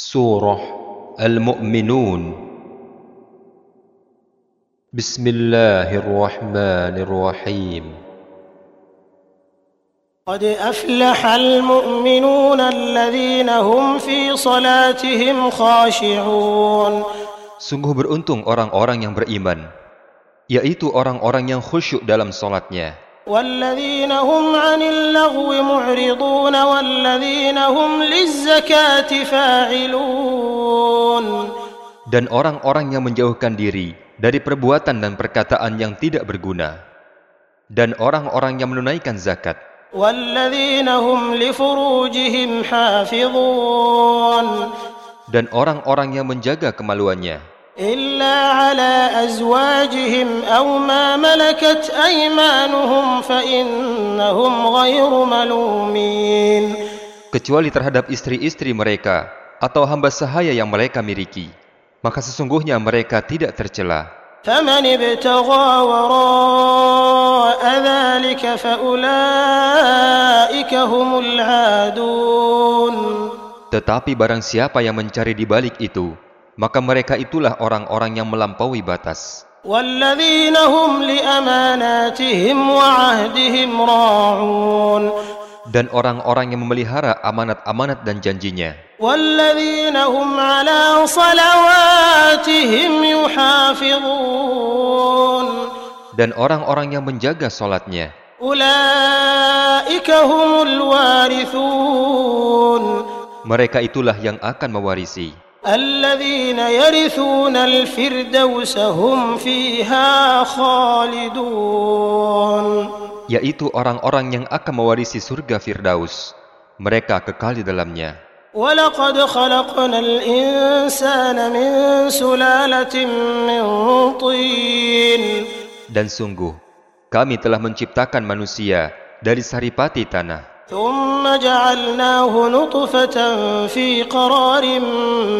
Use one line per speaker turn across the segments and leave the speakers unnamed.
سورة المؤمنون بسم الله الرحمن الرحيم
قد أفلح المؤمنون الذين هم في صلاتهم خاشعون
Sungguh beruntung orang-orang yang beriman, yaitu orang-orang yang khusyuk dalam solatnya,
والذين هم عن اللغو معرضون والذين هم للزكاة فاعلون
dan orang-orang yang menjauhkan diri dari perbuatan dan perkataan yang tidak berguna, dan orang-orang yang menunaikan zakat,
والذين هم لفروجهم حافظون
dan orang-orang yang menjaga kemaluannya,
إلا على أزواجهم أو ما ملكت أيمانهم فإنهم غير ملومين
kecuali terhadap istri-istri mereka atau hamba sahaya yang mereka miliki, maka sesungguhnya mereka tidak tercela.
فمن ابتغى وراء ذلك فأولئك هم العادون
Tetapi barang siapa yang mencari di balik itu, maka mereka itulah orang-orang yang melampaui batas. Dan orang-orang yang memelihara amanat-amanat dan janjinya. Dan orang-orang yang menjaga solatnya. Mereka itulah yang akan mewarisi.
الذين يرثون الفردوس هم فيها خالدون
Yaitu orang-orang yang akan mewarisi surga Firdaus. Mereka kekal di dalamnya.
ولقد خلقنا الإنسان من سلالة من طين
Dan sungguh, kami telah menciptakan manusia dari saripati tanah.
ثم جعلناه نطفة في قرار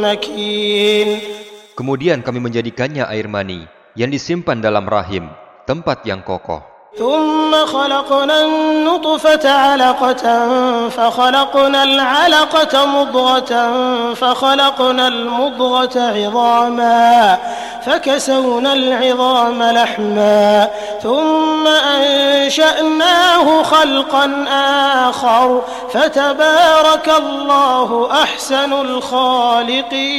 مكين
Kemudian kami menjadikannya air mani yang disimpan dalam rahim, tempat yang kokoh.
ثم خلقنا النطفة علقة فخلقنا العلقة مضغة فخلقنا المضغة عظاما فكسونا العظام لحما ثم أنشأناه خلقا آخر فتبارك الله أحسن الخالقين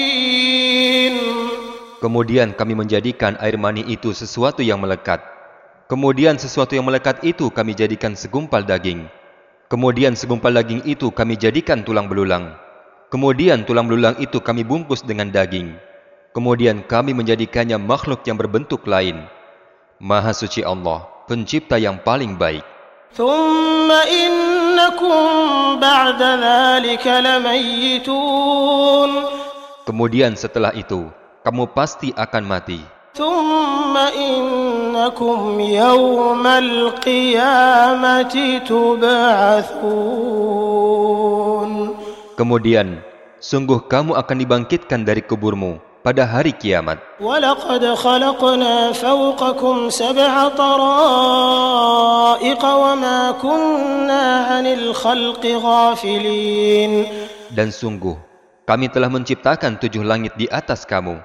Kemudian kami menjadikan air mani itu sesuatu yang melekat. Kemudian sesuatu yang melekat itu kami jadikan segumpal daging. Kemudian segumpal daging itu kami jadikan tulang belulang. Kemudian tulang belulang itu kami bungkus dengan daging. Kemudian kami menjadikannya makhluk yang berbentuk lain. Maha suci Allah, pencipta yang paling baik.
ثم إنكم بعد ذلك لميتون
Kemudian setelah itu, kamu pasti akan mati.
ثم إنكم يوم القيامة تبعثون
Kemudian, sungguh kamu akan dibangkitkan dari kuburmu pada hari kiamat.
ولقد خلقنا فوقكم سبع طرائق وما كنا عن الخلق غافلين
Dan sungguh, kami telah menciptakan tujuh langit di atas kamu,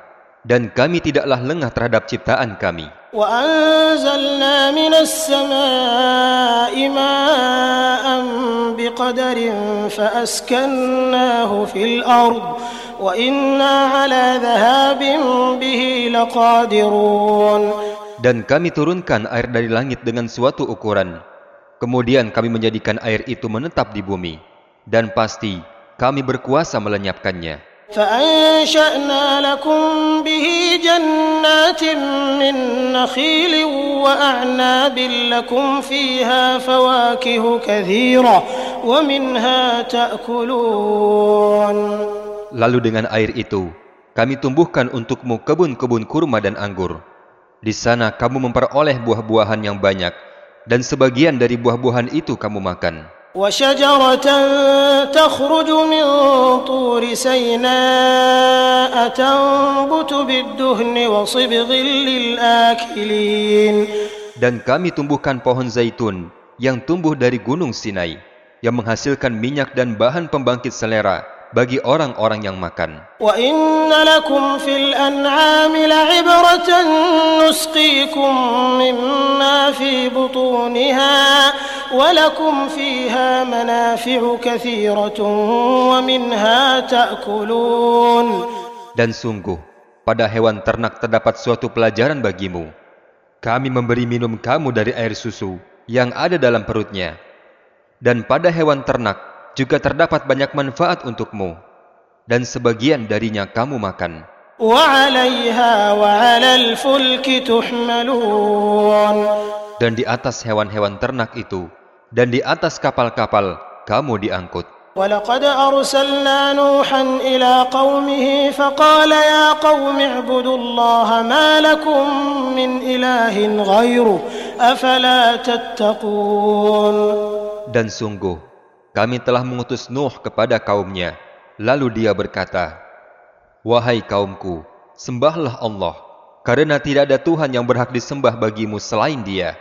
dan kami tidaklah lengah terhadap ciptaan kami. Dan kami turunkan air dari langit dengan suatu ukuran. Kemudian kami menjadikan air itu menetap di bumi. Dan pasti kami berkuasa melenyapkannya.
فأنشأنا لكم به جنات من نخيل وأعناب لكم فيها فواكه كثيرة ومنها تأكلون
Lalu dengan air itu, kami tumbuhkan untukmu kebun-kebun kurma dan anggur. Di sana kamu memperoleh buah-buahan yang banyak, dan sebagian dari buah-buahan itu kamu makan.
وشجرة تخرج من طور سيناء تنبت بالدهن وصبغ للآكلين
Dan kami tumbuhkan pohon zaitun yang tumbuh dari gunung Sinai, yang menghasilkan minyak dan bahan pembangkit selera bagi orang-orang yang makan.
وإن لكم في الأنعام لعبرة نسقيكم مما في بطونها ولكم فيها منافع كثيرة ومنها تأكلون
Dan sungguh, pada hewan ternak terdapat suatu pelajaran bagimu. Kami memberi minum kamu dari air susu yang ada dalam perutnya. Dan pada hewan ternak juga terdapat banyak manfaat untukmu. Dan sebagian darinya kamu makan.
وعليها وعلى الفلك تحملون
Dan di atas hewan-hewan ternak itu, dan di atas kapal-kapal, kamu diangkut.
ولقد أرسلنا نوحا إلى قومه فقال يا قوم اعبدوا الله ما لكم من إله غيره أفلا تتقون
Dan sungguh, kami telah mengutus Nuh kepada kaumnya. Lalu dia berkata, Wahai kaumku, sembahlah Allah, karena tidak ada Tuhan yang berhak disembah bagimu selain dia.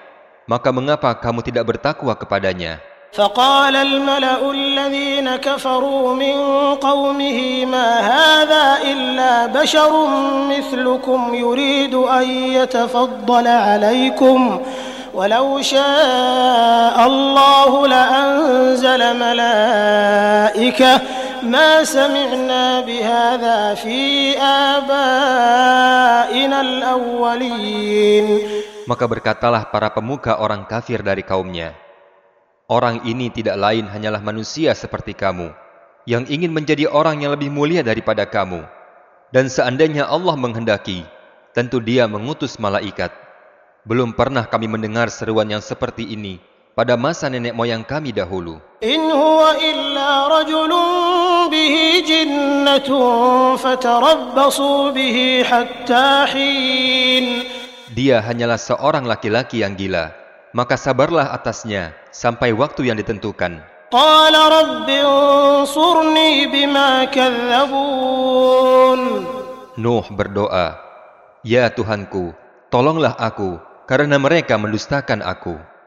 Maka mengapa kamu tidak bertakwa kepadanya?
فقال الملأ الذين كفروا من قومه ما هذا إلا بشر مثلكم يريد أن يتفضل عليكم ولو شاء الله لأنزل ملائكة ما سمعنا بهذا في آبائنا الأولين
Maka berkatalah para pemuka orang kafir dari kaumnya, Orang ini tidak lain hanyalah manusia seperti kamu, yang ingin menjadi orang yang lebih mulia daripada kamu. Dan seandainya Allah menghendaki, tentu dia mengutus malaikat. Belum pernah kami mendengar seruan yang seperti ini pada masa nenek moyang kami dahulu.
In huwa illa rajulun bihi jinnatun fatarabbasu bihi hatta hin
dia hanyalah seorang laki-laki yang gila. Maka sabarlah atasnya sampai waktu yang ditentukan. Nuh berdoa, Ya Tuhanku, tolonglah aku, karena mereka mendustakan aku.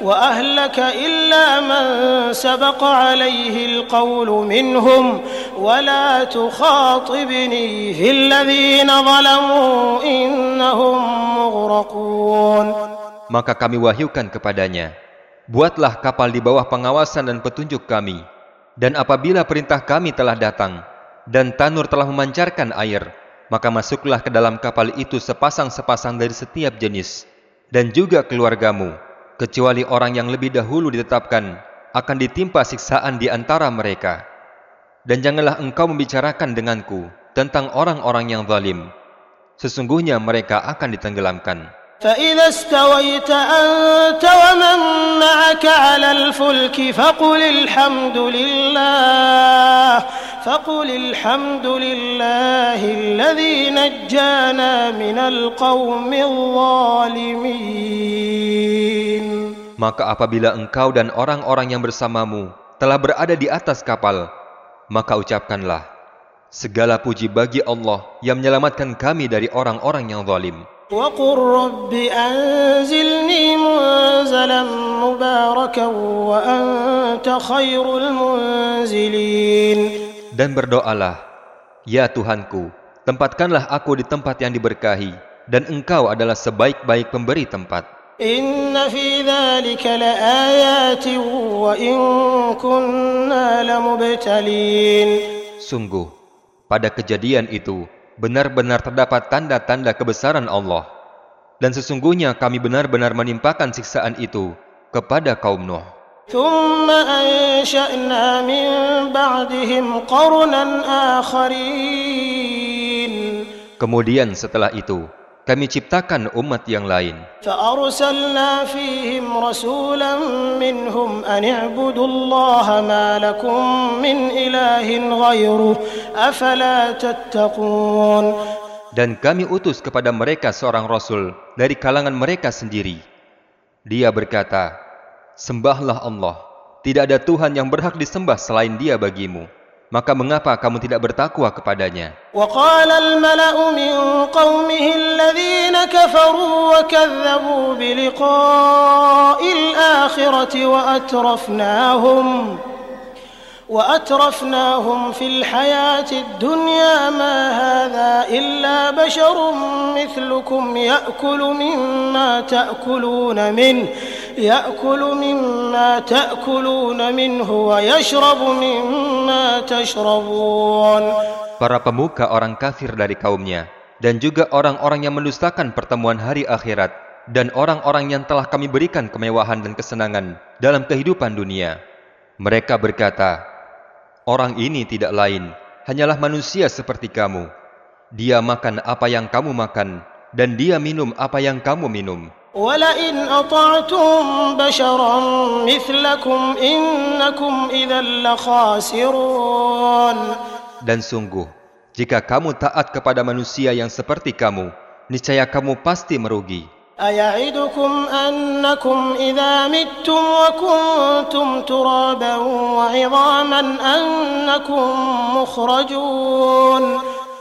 وأهلك إلا من سبق عليه القول منهم ولا تخاطبني في الذين ظلموا إنهم مغرقون
Maka kami wahyukan kepadanya, Buatlah kapal di bawah pengawasan dan petunjuk kami. Dan apabila perintah kami telah datang, dan tanur telah memancarkan air, maka masuklah ke dalam kapal itu sepasang-sepasang dari setiap jenis, dan juga keluargamu, kecuali orang yang lebih dahulu ditetapkan, akan ditimpa siksaan di antara mereka. Dan janganlah engkau membicarakan denganku tentang orang-orang yang zalim. Sesungguhnya mereka akan ditenggelamkan.
فإذا استويت أنت ومن معك على الفلك فقل الحمد لله فقل الحمد لله الذي نجانا من القوم الظالمين
Maka apabila engkau dan orang-orang yang bersamamu telah berada di atas kapal, maka ucapkanlah, Segala puji bagi Allah yang menyelamatkan kami dari orang-orang yang zalim.
وقل رب أنزلني منزلا مباركا وأنت خير المنزلين
Dan berdoalah, Ya Tuhanku, tempatkanlah aku di tempat yang diberkahi, dan engkau adalah sebaik-baik pemberi tempat.
إن في ذلك لآيات وإن كنا لمبتلين
Sungguh, pada kejadian itu, benar-benar terdapat tanda-tanda kebesaran Allah. Dan sesungguhnya kami benar-benar menimpakan siksaan itu kepada kaum Nuh.
ثم أنشأنا من بعدهم قرنا آخرين
Kemudian setelah itu, kami ciptakan umat yang lain. Dan kami utus kepada mereka seorang rasul dari kalangan mereka sendiri. Dia berkata, Sembahlah Allah, tidak ada Tuhan yang berhak disembah selain dia bagimu. Maka mengapa kamu tidak bertakwa kepadanya?
وقال الملأ من قومه الذين كفروا وكذبوا بلقاء الآخرة وأترفناهم وأترفناهم في الحياة الدنيا ما هذا إلا بشر مثلكم يأكل مما تأكلون منه يأكل مما تأكلون منه ويشرب مما تشربون
Para pemuka orang kafir dari kaumnya dan juga orang-orang yang mendustakan pertemuan hari akhirat dan orang-orang yang telah kami berikan kemewahan dan kesenangan dalam kehidupan dunia. Mereka berkata, Orang ini tidak lain, hanyalah manusia seperti kamu. Dia makan apa yang kamu makan, dan dia minum apa yang kamu minum.
ولئن أطعتم بشرا مثلكم إنكم إذا لخاسرون
Dan sungguh, jika kamu taat kepada manusia yang seperti kamu, niscaya kamu pasti merugi.
أيعدكم أنكم إذا متم وكنتم ترابا وعظاما أنكم مخرجون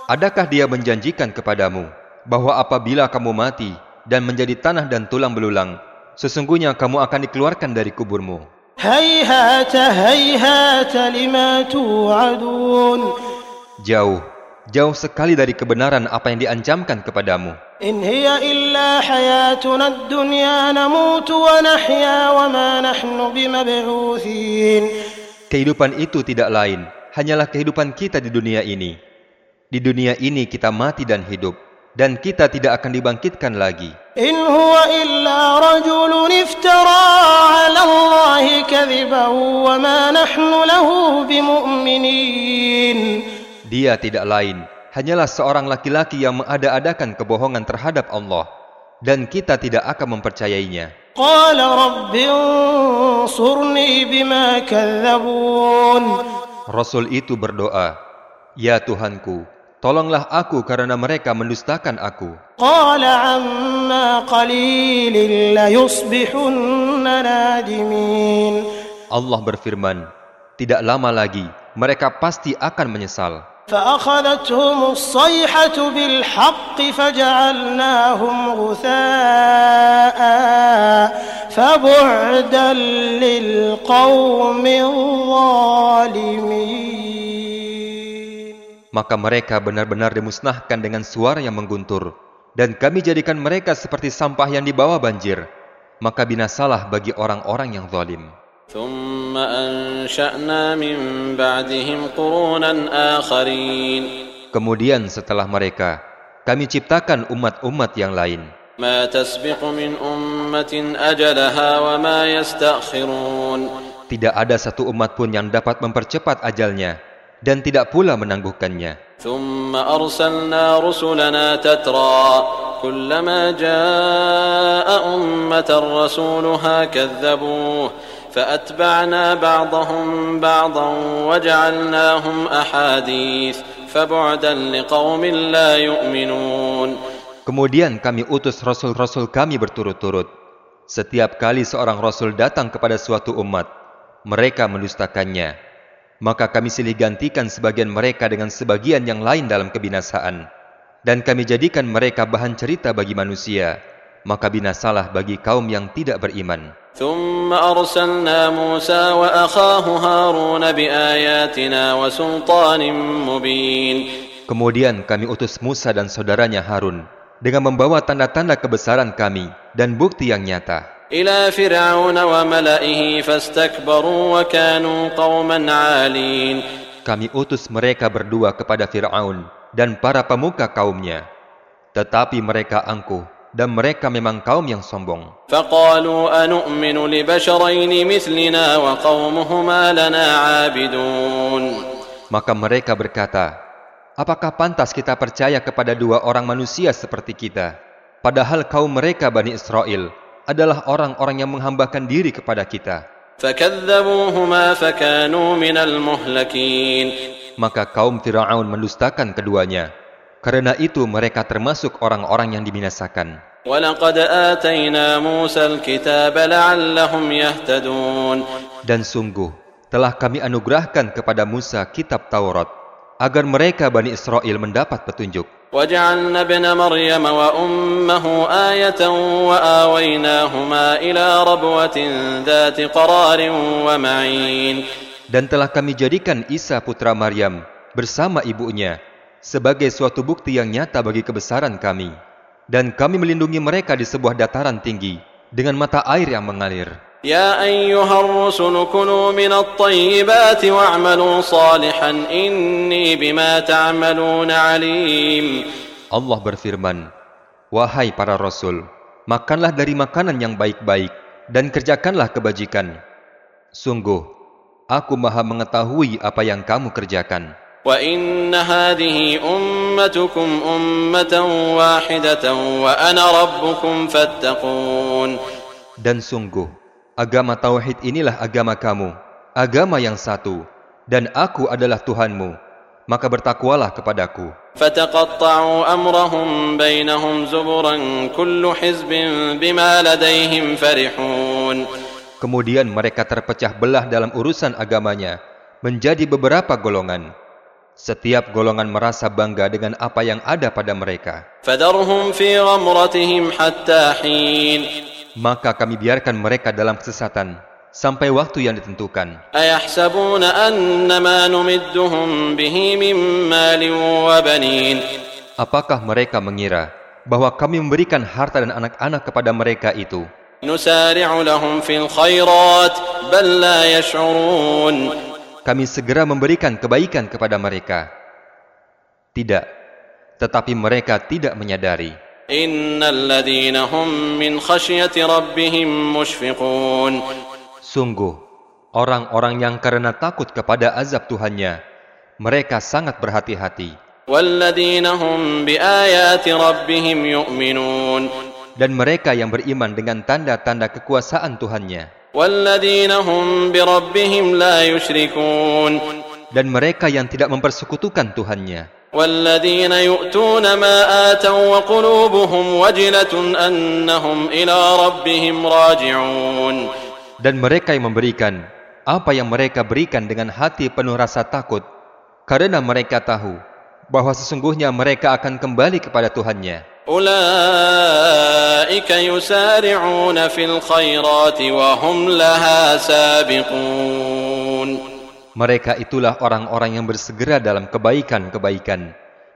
Adakah dia menjanjikan kepadamu bahwa apabila kamu mati dan menjadi tanah dan tulang belulang. Sesungguhnya kamu akan dikeluarkan dari kuburmu. Jauh, jauh sekali dari kebenaran apa yang diancamkan kepadamu. Kehidupan itu tidak lain, hanyalah kehidupan kita di dunia ini. Di dunia ini kita mati dan hidup dan kita tidak akan dibangkitkan lagi.
In huwa illa rajulun iftara 'ala kadhiban wa ma nahnu lahu bimu'minin.
Dia tidak lain hanyalah seorang laki-laki yang mengada-adakan kebohongan terhadap Allah dan kita tidak akan mempercayainya.
Qala rabbi ansurni bima kadzabun.
Rasul itu berdoa, "Ya Tuhanku, tolonglah aku karena mereka mendustakan aku.
قال عما قليل ليصبحن نادمين
Allah berfirman, tidak lama lagi mereka pasti akan menyesal.
فأخذتهم الصيحة بالحق فجعلناهم غثاء فبعدا للقوم الظالمين
maka mereka benar-benar dimusnahkan dengan suara yang mengguntur. Dan kami jadikan mereka seperti sampah yang dibawa banjir. Maka binasalah bagi orang-orang yang zalim. Kemudian setelah mereka, kami ciptakan umat-umat yang lain. Tidak ada satu umat pun yang dapat mempercepat ajalnya dan tidak pula menangguhkannya.
ثم أرسلنا رسلنا تترى كلما جاء أمة رسولها كذبوه فأتبعنا بعضهم بعضا وجعلناهم أحاديث فبعدا لقوم لا يؤمنون
Kemudian kami utus rasul-rasul kami berturut-turut. Setiap kali seorang rasul datang kepada suatu umat, mereka mendustakannya. maka kami silih gantikan sebagian mereka dengan sebagian yang lain dalam kebinasaan. Dan kami jadikan mereka bahan cerita bagi manusia, maka binasalah bagi kaum yang tidak beriman. Kemudian kami utus Musa dan saudaranya Harun dengan membawa tanda-tanda kebesaran kami dan bukti yang nyata.
إلى فرعون وملئه فاستكبروا وكانوا قوما عالين
Kami utus mereka berdua kepada Fir'aun dan para pemuka kaumnya. Tetapi mereka angkuh dan mereka memang kaum yang sombong.
فقالوا أنؤمن لبشرين مثلنا وقومهما لنا عابدون
Maka mereka berkata, Apakah pantas kita percaya kepada dua orang manusia seperti kita? Padahal kaum mereka Bani Israel adalah orang-orang yang menghambakan diri kepada kita. Maka kaum Fir'aun mendustakan keduanya. Karena itu mereka termasuk orang-orang yang
diminasakan.
Dan sungguh, telah kami anugerahkan kepada Musa kitab Taurat, agar mereka Bani Israel mendapat petunjuk.
وجعلنا ابن مريم وأمه آية وآويناهما إلى ربوة ذات قرار ومعين
Dan telah kami jadikan Isa putra Maryam bersama ibunya sebagai suatu bukti yang nyata bagi kebesaran kami. Dan kami melindungi mereka di sebuah dataran tinggi dengan mata air yang mengalir.
يا أيها الرسل كلوا من الطيبات واعملوا صالحا إني بما تعملون عليم
Allah berfirman, Wahai para Rasul, makanlah dari makanan yang baik-baik dan kerjakanlah kebajikan. Sungguh, aku maha mengetahui apa yang kamu kerjakan.
وإن هذه أمتكم أمة واحدة وأنا ربكم فاتقون
Dan sungguh, agama tauhid inilah agama kamu, agama yang satu, dan aku adalah Tuhanmu. Maka bertakwalah kepadaku. Kemudian mereka terpecah belah dalam urusan agamanya menjadi beberapa golongan. Setiap golongan merasa bangga dengan apa yang ada pada mereka maka kami biarkan mereka dalam kesesatan sampai waktu yang ditentukan. Apakah mereka mengira bahwa kami memberikan harta dan anak-anak kepada mereka itu? Kami segera memberikan kebaikan kepada mereka. Tidak, tetapi mereka tidak menyadari. Sungguh, orang-orang yang karena takut kepada azab Tuhannya, mereka sangat berhati-hati. Dan mereka yang beriman dengan tanda-tanda kekuasaan Tuhannya. Dan mereka yang tidak mempersekutukan Tuhannya.
والذين يؤتون ما آتوا وقلوبهم وجلة أنهم إلى ربهم راجعون
Dan mereka yang memberikan apa yang mereka berikan dengan hati penuh rasa takut, karena mereka tahu bahwa sesungguhnya mereka akan kembali kepada Tuhannya.
أولئك يسارعون في الخيرات وهم لها سابقون
mereka itulah orang-orang yang bersegera dalam kebaikan-kebaikan.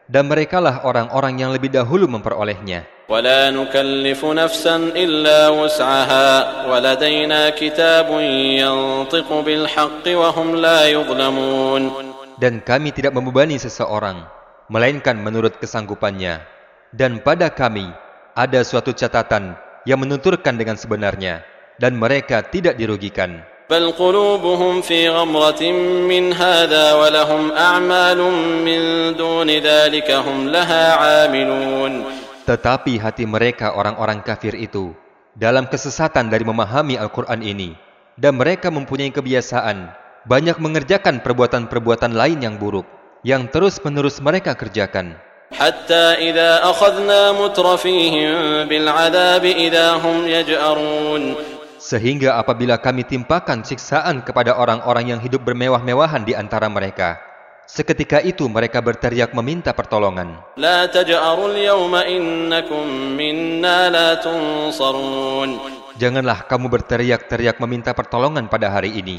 Dan merekalah orang-orang yang lebih dahulu memperolehnya. Dan kami tidak membebani seseorang melainkan menurut kesanggupannya. Dan pada kami ada suatu catatan yang menunturkan dengan sebenarnya dan mereka tidak dirugikan.
بل قلوبهم في غمرة من هذا ولهم أعمال من دون ذلك هم لها عاملون
Tetapi hati mereka orang-orang kafir itu dalam kesesatan dari memahami Al-Quran ini, dan mereka mempunyai kebiasaan banyak mengerjakan perbuatan-perbuatan lain yang buruk, yang terus-menerus mereka kerjakan.
حتى إذا أخذنا مترفيهم بالعذاب إذا هم يجأرون
sehingga apabila kami timpakan siksaan kepada orang-orang yang hidup bermewah-mewahan di antara mereka, Seketika itu mereka berteriak meminta pertolongan. Janganlah kamu berteriak-teriak meminta pertolongan pada hari ini.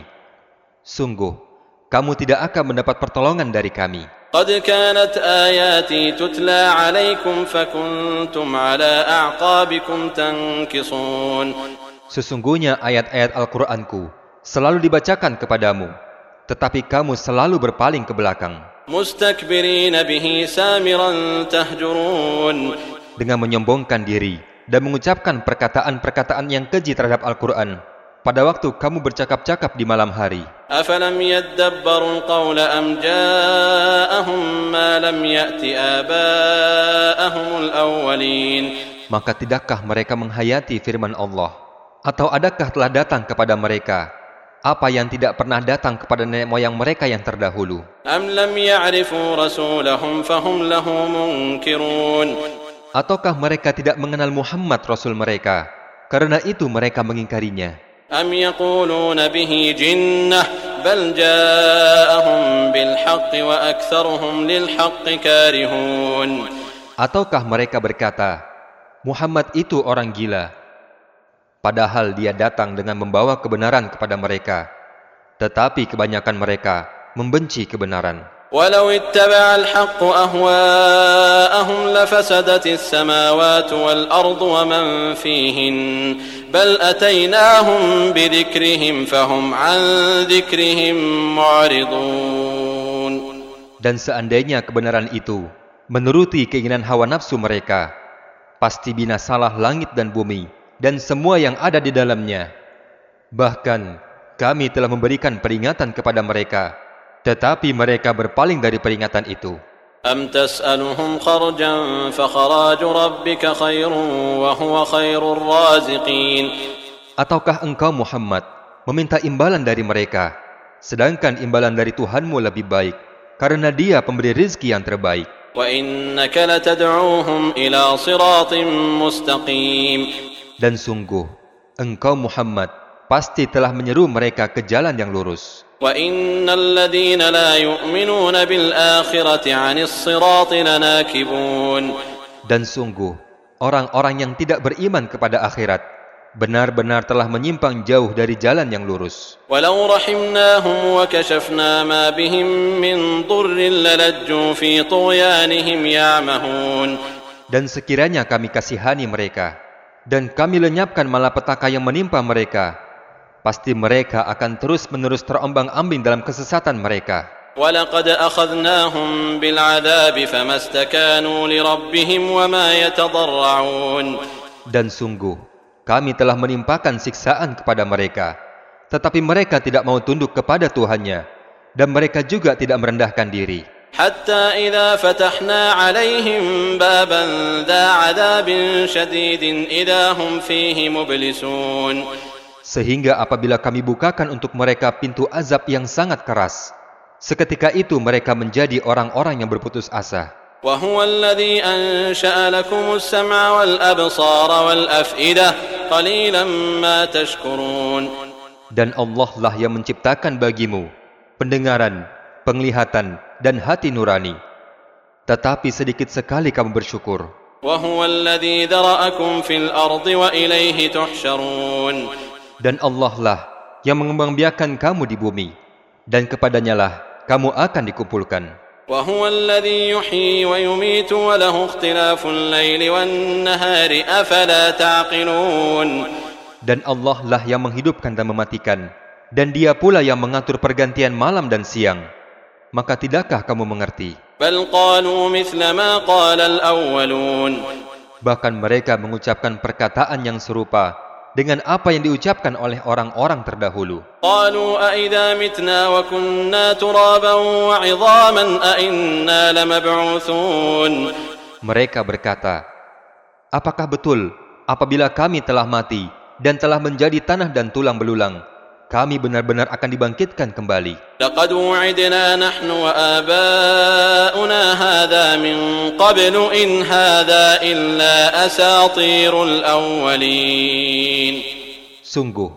Sungguh, kamu tidak akan mendapat pertolongan dari kami. Sesungguhnya ayat-ayat Al-Quranku selalu dibacakan kepadamu, tetapi kamu selalu berpaling ke belakang. Dengan menyombongkan diri dan mengucapkan perkataan-perkataan yang keji terhadap Al-Quran, pada waktu kamu bercakap-cakap di malam hari. Maka tidakkah mereka menghayati firman Allah? Atau adakah telah datang kepada mereka apa yang tidak pernah datang kepada nenek moyang mereka yang terdahulu?
أم لم يعرفوا رسولهم فهم له منكرون
Ataukah mereka tidak mengenal Muhammad Rasul mereka? Karena itu mereka mengingkarinya.
أم يقولون به جنة بل جاءهم بالحق وأكثرهم للحق كارهون
Ataukah mereka berkata, Muhammad itu orang gila. Padahal dia datang dengan membawa kebenaran kepada mereka. Tetapi kebanyakan mereka membenci kebenaran.
ولو اتبع الحق أهواءهم لفسدت السماوات والأرض ومن فيهن بل أتيناهم بذكرهم فهم عن ذكرهم معرضون
Dan seandainya kebenaran itu menuruti keinginan hawa nafsu mereka, pasti binasalah langit dan bumi dan semua yang ada di dalamnya. Bahkan kami telah memberikan peringatan kepada mereka, tetapi mereka berpaling dari peringatan itu.
أم تسألهم خرجا فخراج ربك خير وهو خير الرازقين
Ataukah engkau Muhammad meminta imbalan dari mereka, sedangkan imbalan dari Tuhanmu lebih baik, karena dia pemberi rizki yang terbaik.
وإنك لتدعوهم إلى صراط مستقيم
dan sungguh, engkau Muhammad pasti telah menyeru mereka ke jalan yang lurus. Dan sungguh, orang-orang yang tidak beriman kepada akhirat benar-benar telah menyimpang jauh dari jalan yang lurus. Dan sekiranya kami kasihani mereka, dan kami lenyapkan malapetaka yang menimpa mereka, pasti mereka akan terus-menerus terombang-ambing dalam kesesatan mereka.
ولقد أخذناهم بالعذاب فما استكانوا لربهم وما يتضرعون
Dan sungguh, kami telah menimpakan siksaan kepada mereka, tetapi mereka tidak mau tunduk kepada Tuhannya, dan mereka juga tidak merendahkan diri.
حتى إذا فتحنا عليهم بابا ذا عذاب شديد إذا هم فيه مبلسون
Sehingga apabila kami bukakan untuk mereka pintu azab yang sangat keras, seketika itu mereka menjadi orang-orang yang berputus asa.
وهو الذي أنشأ لكم السمع والأبصار والأفئدة قليلا ما تشكرون
Dan Allah lah yang menciptakan bagimu pendengaran, penglihatan, dan hati nurani. Tetapi sedikit sekali kamu bersyukur.
وهو الذي ذرأكم في الأرض وإليه تحشرون
Dan Allah lah yang mengembangbiakan kamu di bumi. Dan kepadanya lah kamu akan dikumpulkan.
وهو الذي يحيي ويميت وله اختلاف الليل والنهار أفلا تعقلون
Dan Allah lah yang menghidupkan dan mematikan. Dan dia pula yang mengatur pergantian malam dan siang. maka tidakkah kamu mengerti? Bahkan mereka mengucapkan perkataan yang serupa dengan apa yang diucapkan oleh orang-orang terdahulu. Mereka berkata, Apakah betul apabila kami telah mati dan telah menjadi tanah dan tulang belulang, kami benar-benar akan dibangkitkan kembali. Sungguh,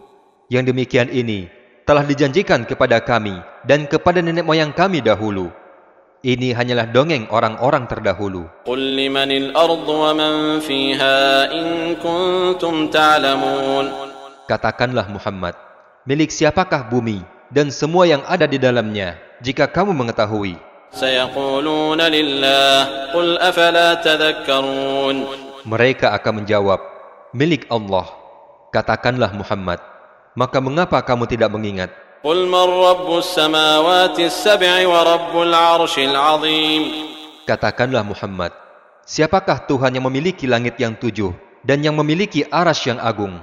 yang demikian ini telah dijanjikan kepada kami dan kepada nenek moyang kami dahulu. Ini hanyalah dongeng orang-orang terdahulu. Katakanlah Muhammad, milik siapakah bumi dan semua yang ada di dalamnya jika kamu mengetahui? Mereka akan menjawab milik Allah katakanlah Muhammad. Maka mengapa kamu tidak mengingat? Katakanlah Muhammad siapakah Tuhan yang memiliki langit yang tujuh dan yang memiliki aras yang agung?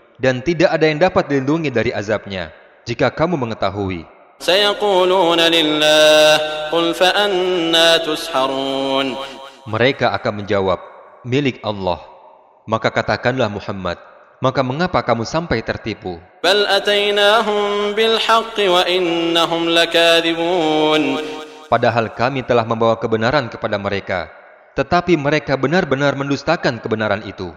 dan tidak ada yang dapat dilindungi dari azabnya jika kamu mengetahui. Mereka akan menjawab, milik Allah. Maka katakanlah Muhammad, maka mengapa kamu sampai tertipu? Padahal kami telah membawa kebenaran kepada mereka, tetapi mereka benar-benar mendustakan kebenaran itu.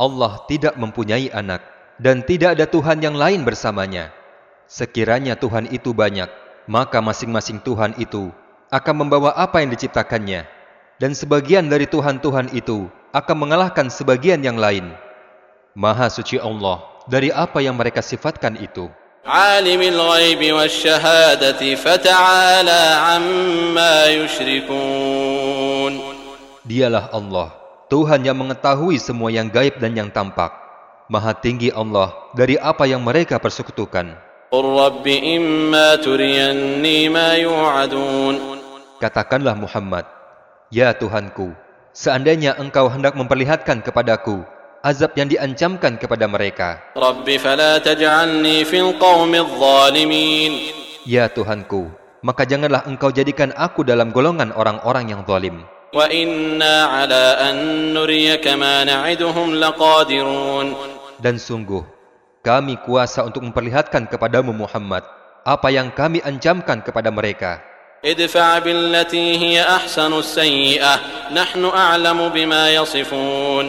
Allah tidak mempunyai anak dan tidak ada Tuhan yang lain bersamanya. Sekiranya Tuhan itu banyak, maka masing-masing Tuhan itu akan membawa apa yang diciptakannya dan sebagian dari Tuhan-Tuhan itu akan mengalahkan sebagian yang lain. Maha suci Allah dari apa yang mereka sifatkan itu.
عالم الغيب والشهادة فتعالى عما يشركون
Dialah Allah, Tuhan yang mengetahui semua yang gaib dan yang tampak. Maha tinggi Allah dari apa yang mereka persekutukan.
قل رب إما تريني ما يوعدون
Katakanlah Muhammad, Ya Tuhanku, seandainya engkau hendak memperlihatkan kepadaku azab yang diancamkan kepada mereka. Ya Tuhanku, maka janganlah engkau jadikan aku dalam golongan orang-orang yang zalim. Dan sungguh, kami kuasa untuk memperlihatkan kepadamu Muhammad apa yang kami ancamkan kepada mereka.
ادفع بالتي هي أحسن السيئة نحن أعلم بما يصفون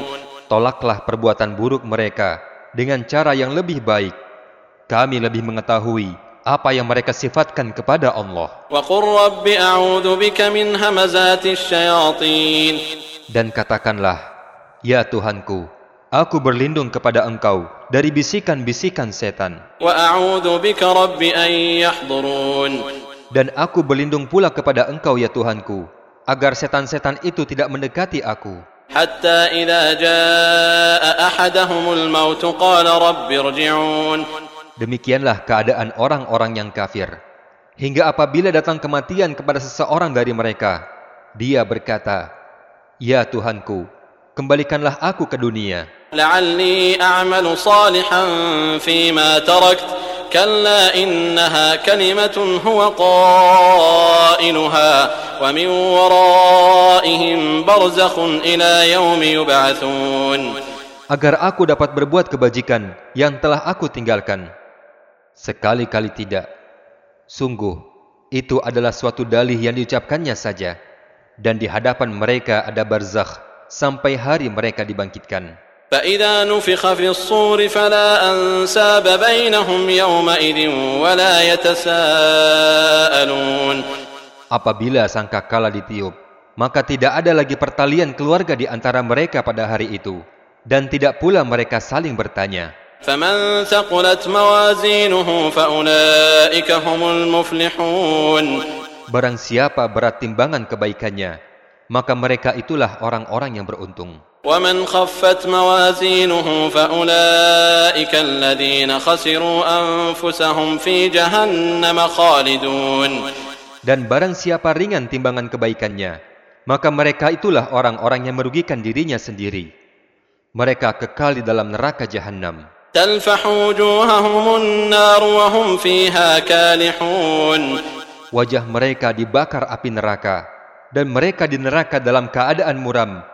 Tolaklah perbuatan buruk mereka dengan cara yang lebih baik. Kami lebih mengetahui apa yang mereka sifatkan kepada Allah.
وقل رب أعوذ بك من همزات الشياطين
Dan katakanlah, Ya Tuhanku, aku berlindung kepada engkau dari bisikan-bisikan setan. Dan aku berlindung pula kepada engkau ya Tuhanku, agar setan-setan itu tidak mendekati aku. Demikianlah keadaan orang-orang yang kafir. Hingga apabila datang kematian kepada seseorang dari mereka, dia berkata, Ya Tuhanku, kembalikanlah aku ke dunia.
كلا إنها كلمة هو قائلها ومن ورائهم برزخ إلى يوم يبعثون
Agar aku dapat berbuat kebajikan yang telah aku tinggalkan. Sekali-kali tidak. Sungguh, itu adalah suatu dalih yang diucapkannya saja. Dan di hadapan mereka ada barzakh sampai hari mereka dibangkitkan.
فإذا نفخ في الصور فلا أنساب بينهم يومئذ ولا يتساءلون
Apabila sangkakala ditiup, maka tidak ada lagi pertalian keluarga di antara mereka pada hari itu. Dan tidak pula mereka saling bertanya.
فمن ثقلت موازينه فأولئك هم المفلحون
Barang siapa berat timbangan kebaikannya, maka mereka itulah orang-orang yang beruntung.
ومن خفت موازينه فأولئك الذين خسروا أنفسهم في جهنم خالدون
Dan barang siapa ringan timbangan kebaikannya, maka mereka itulah orang-orang yang merugikan dirinya sendiri. Mereka kekal di dalam neraka jahanam.
تلفح وجوههم النار وهم فيها كالحون
Wajah mereka dibakar api neraka, dan mereka di neraka dalam keadaan muram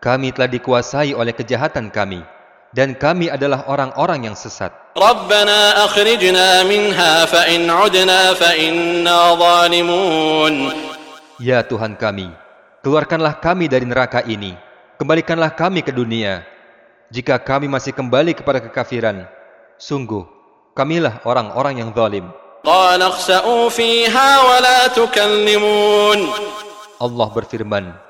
kami telah dikuasai oleh kejahatan kami dan kami adalah orang-orang yang sesat. Ya Tuhan kami, keluarkanlah kami dari neraka ini. Kembalikanlah kami ke dunia. Jika kami masih kembali kepada kekafiran, sungguh kamilah orang-orang yang zalim. Allah berfirman,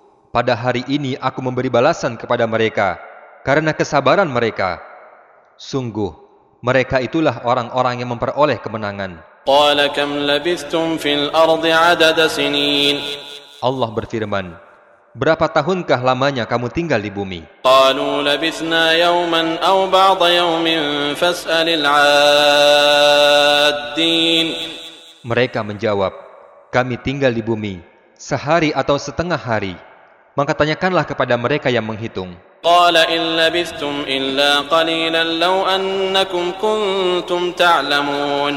pada hari ini aku memberi balasan kepada mereka karena kesabaran mereka. Sungguh, mereka itulah orang-orang yang memperoleh kemenangan. Allah berfirman, Berapa tahunkah lamanya kamu tinggal di bumi? Mereka menjawab, kami tinggal di bumi, sehari atau setengah hari. Maka tanyakanlah kepada mereka yang menghitung.
قال إن لبثتم إلا قليلا لو أنكم كنتم تعلمون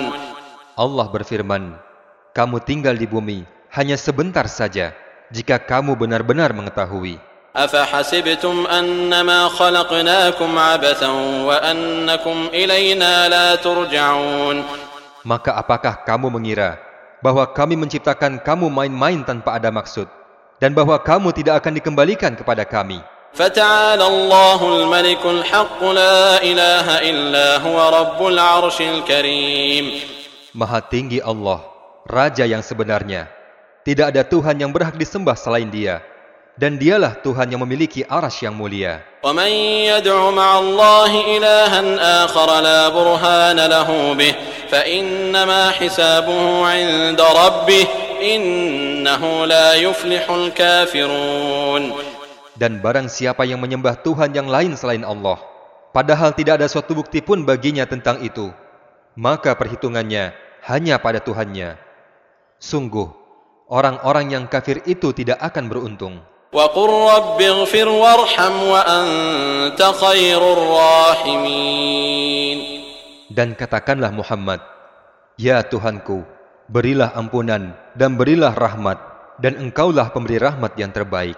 Allah berfirman, Kamu tinggal di bumi hanya sebentar saja, jika kamu benar-benar mengetahui.
أفحسبتم أنما خلقناكم عبثا وأنكم إلينا لا ترجعون
Maka apakah kamu mengira bahwa kami menciptakan kamu main-main tanpa ada maksud, dan bahwa kamu tidak akan dikembalikan kepada kami?
فتعالى الله الملك الحق لا إله إلا هو رب العرش الكريم
Maha tinggi Allah, Raja yang sebenarnya. Tidak ada Tuhan yang berhak disembah selain dia. Dan dialah Tuhan yang memiliki aras yang mulia.
ومن يدع مع الله إلها آخر لا برهان له به فإنما حسابه عند ربه إنه لا يفلح الكافرون
Dan barang siapa yang menyembah Tuhan yang lain selain Allah, padahal tidak ada suatu bukti pun baginya tentang itu, maka perhitungannya hanya pada Tuhannya. Sungguh, orang-orang yang kafir itu tidak akan beruntung.
وقل رب اغفر وارحم وأنت خير الراحمين
Dan katakanlah Muhammad, Ya Tuhanku, berilah ampunan dan berilah rahmat, dan engkaulah pemberi rahmat yang terbaik.